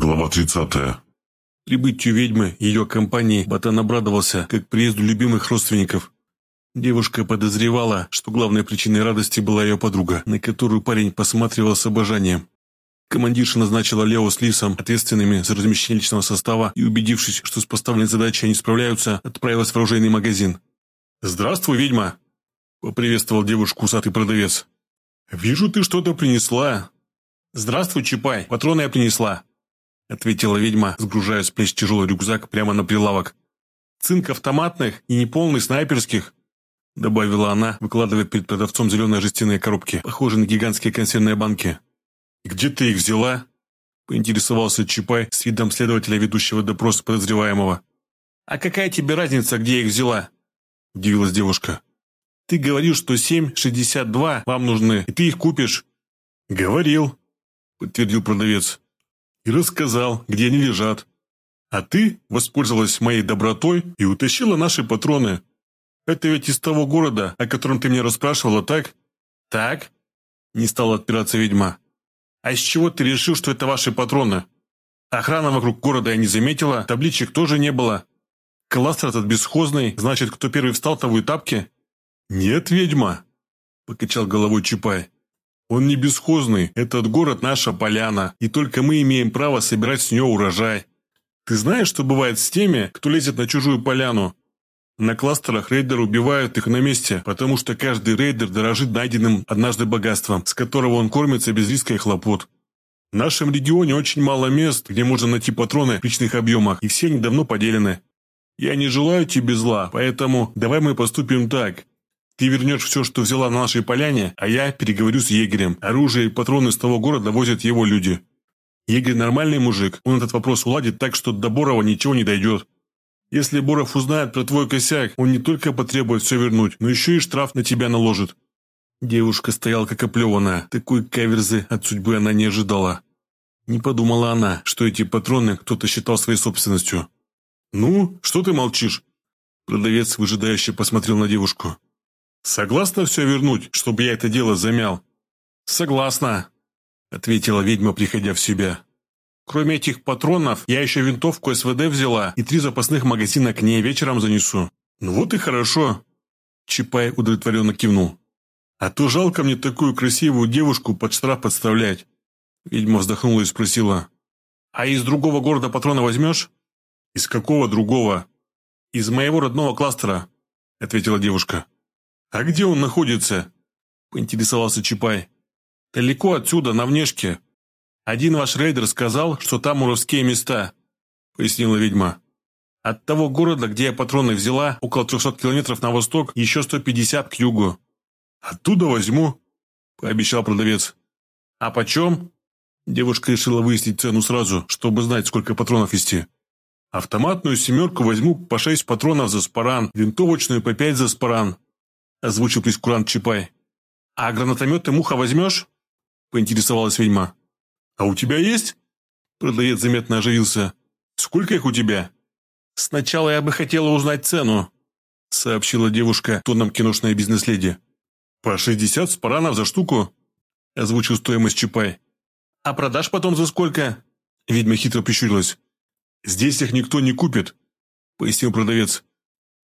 Глава 30. Прибытию ведьмы и ее компании Батан обрадовался, как приезду любимых родственников. Девушка подозревала, что главной причиной радости была ее подруга, на которую парень посматривал с обожанием. Командирша назначила Лео с Лисом ответственными за размещение личного состава и, убедившись, что с поставленной задачей они справляются, отправилась в оружейный магазин. «Здравствуй, ведьма!» – поприветствовал девушку усатый продавец. «Вижу, ты что-то принесла». «Здравствуй, Чапай, патроны я принесла», – ответила ведьма, сгружая с плеч тяжелый рюкзак прямо на прилавок. «Цинк автоматных и неполный снайперских», – добавила она, выкладывая перед продавцом зеленые жестяные коробки, похожие на гигантские консервные банки. «Где ты их взяла?» – поинтересовался Чапай с видом следователя, ведущего допрос подозреваемого. «А какая тебе разница, где я их взяла?» – удивилась девушка. «Ты говорил, что 7,62 вам нужны, и ты их купишь». «Говорил», – подтвердил продавец. «И рассказал, где они лежат. А ты воспользовалась моей добротой и утащила наши патроны. Это ведь из того города, о котором ты меня расспрашивала, так?» «Так?» – не стала отпираться ведьма. «А с чего ты решил, что это ваши патроны? Охрана вокруг города я не заметила, табличек тоже не было. Кластер этот бесхозный, значит, кто первый встал, того и тапки?» «Нет, ведьма!» – покачал головой Чапай. «Он не бесхозный, этот город наша поляна, и только мы имеем право собирать с нее урожай. Ты знаешь, что бывает с теми, кто лезет на чужую поляну? На кластерах рейдеры убивают их на месте, потому что каждый рейдер дорожит найденным однажды богатством, с которого он кормится без риска и хлопот. В нашем регионе очень мало мест, где можно найти патроны в личных объемах, и все они давно поделены. Я не желаю тебе зла, поэтому давай мы поступим так. Ты вернешь все, что взяла на нашей поляне, а я переговорю с егерем. Оружие и патроны из того города возят его люди. Егерь нормальный мужик, он этот вопрос уладит так, что до Борова ничего не дойдет. Если Боров узнает про твой косяк, он не только потребует все вернуть, но еще и штраф на тебя наложит». Девушка стояла как оплеванная. Такой каверзы от судьбы она не ожидала. Не подумала она, что эти патроны кто-то считал своей собственностью. «Ну, что ты молчишь?» Продавец выжидающе посмотрел на девушку. «Согласна все вернуть, чтобы я это дело замял?» «Согласна», — ответила ведьма, приходя в себя. Кроме этих патронов, я еще винтовку СВД взяла и три запасных магазина к ней вечером занесу. Ну вот и хорошо. Чапай удовлетворенно кивнул. А то жалко мне такую красивую девушку под штраф подставлять. Ведьма вздохнула и спросила. А из другого города патроны возьмешь? Из какого другого? Из моего родного кластера, ответила девушка. А где он находится? Поинтересовался Чапай. Далеко отсюда, на внешке. «Один ваш рейдер сказал, что там уровские места», — пояснила ведьма. «От того города, где я патроны взяла, около 300 километров на восток, еще 150 к югу». «Оттуда возьму», — пообещал продавец. «А почем?» Девушка решила выяснить цену сразу, чтобы знать, сколько патронов вести. «Автоматную семерку возьму по шесть патронов за спаран, винтовочную по пять за спаран», — озвучил прескурант Чапай. «А гранатометы муха возьмешь?» — поинтересовалась ведьма. «А у тебя есть?» Продавец заметно оживился. «Сколько их у тебя?» «Сначала я бы хотела узнать цену», сообщила девушка тоном киношной бизнес-леди. «По шестьдесят спаранов за штуку?» озвучил стоимость Чапай. «А продашь потом за сколько?» Ведьма хитро прищурилась. «Здесь их никто не купит», пояснил продавец.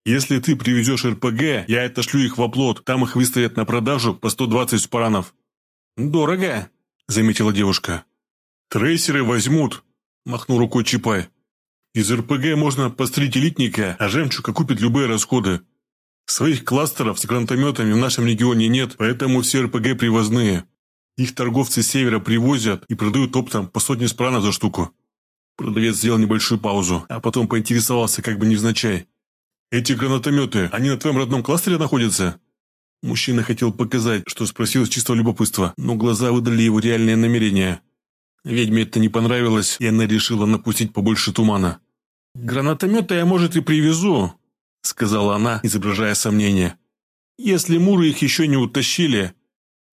«Если ты привезешь РПГ, я отошлю их в оплот, там их выставят на продажу по 120 спаранов». «Дорого», заметила девушка. «Трейсеры возьмут», – махнул рукой Чапай. «Из РПГ можно пострелить элитника, а жемчуг окупит любые расходы. Своих кластеров с гранатометами в нашем регионе нет, поэтому все РПГ привозные. Их торговцы с севера привозят и продают оптом по сотне спранов за штуку». Продавец сделал небольшую паузу, а потом поинтересовался, как бы невзначай. «Эти гранатометы, они на твоем родном кластере находятся?» Мужчина хотел показать, что спросил с чистого любопытства, но глаза выдали его реальные намерения. Ведьме это не понравилось, и она решила напустить побольше тумана. «Гранатометы я, может, и привезу», — сказала она, изображая сомнение. «Если муры их еще не утащили.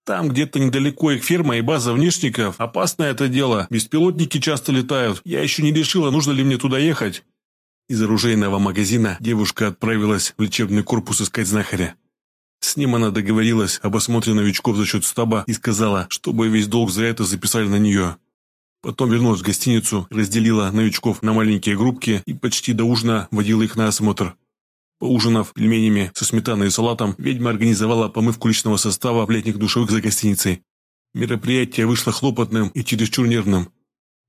Там где-то недалеко их ферма и база внешников. Опасное это дело. Беспилотники часто летают. Я еще не решила, нужно ли мне туда ехать». Из оружейного магазина девушка отправилась в лечебный корпус искать знахаря. С ним она договорилась об осмотре новичков за счет стаба и сказала, чтобы весь долг за это записали на нее. Потом вернулась в гостиницу, разделила новичков на маленькие группки и почти до ужина водила их на осмотр. Поужинав пельменями со сметаной и салатом, ведьма организовала помывку личного состава в летних душевых за гостиницей. Мероприятие вышло хлопотным и чересчур нервным.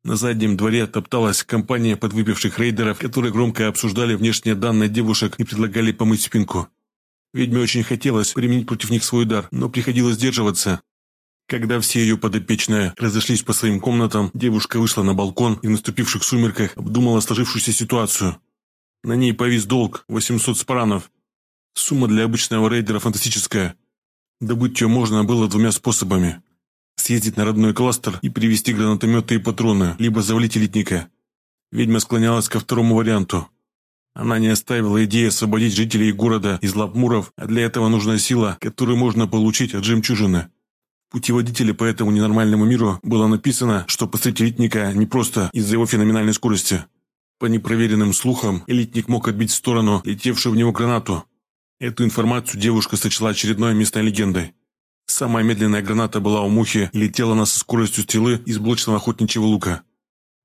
На заднем дворе топталась компания подвыпивших рейдеров, которые громко обсуждали внешние данные девушек и предлагали помыть спинку. Ведьме очень хотелось применить против них свой дар, но приходилось сдерживаться. Когда все ее подопечные разошлись по своим комнатам, девушка вышла на балкон и в наступивших сумерках обдумала сложившуюся ситуацию. На ней повис долг – 800 спаранов. Сумма для обычного рейдера фантастическая. Добыть ее можно было двумя способами. Съездить на родной кластер и привезти гранатометы и патроны, либо завалить элитника. Ведьма склонялась ко второму варианту. Она не оставила идеи освободить жителей города из лап муров, а для этого нужна сила, которую можно получить от жемчужины. В путеводителе по этому ненормальному миру было написано, что посреди элитника не просто из-за его феноменальной скорости. По непроверенным слухам, элитник мог отбить в сторону летевшую в него гранату. Эту информацию девушка сочла очередной местной легендой. Самая медленная граната была у мухи летела она со скоростью стрелы из блочного охотничьего лука.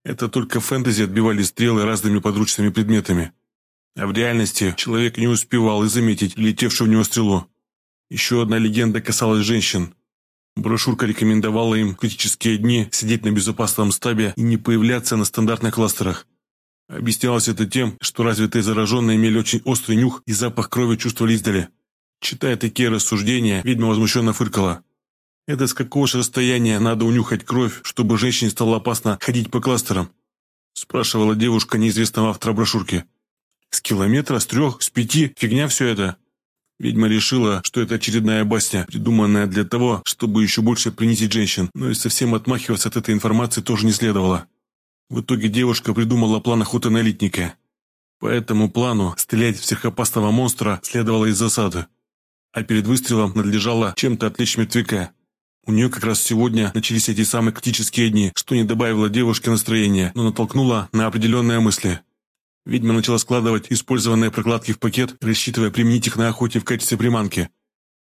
Это только фэнтези отбивали стрелы разными подручными предметами. А в реальности человек не успевал и заметить летевшую в него стрелу. Еще одна легенда касалась женщин. Брошюрка рекомендовала им в критические дни сидеть на безопасном стабе и не появляться на стандартных кластерах. Объяснялось это тем, что развитые зараженные имели очень острый нюх и запах крови чувствовали издали. Читая такие рассуждения, ведьма возмущенно фыркала. Это с какого же расстояния надо унюхать кровь, чтобы женщине стало опасно ходить по кластерам? Спрашивала девушка неизвестного автора брошюрки. С километра, с трех, с пяти, фигня все это. Ведьма решила, что это очередная басня, придуманная для того, чтобы еще больше принизить женщин, но и совсем отмахиваться от этой информации тоже не следовало. В итоге девушка придумала план охоты на элитника. По этому плану стрелять в сверхопасного монстра следовало из засады. А перед выстрелом надлежало чем-то отвлечь мертвяка. У нее как раз сегодня начались эти самые критические дни, что не добавило девушке настроения, но натолкнуло на определенные мысли. Ведьма начала складывать использованные прокладки в пакет, рассчитывая применить их на охоте в качестве приманки.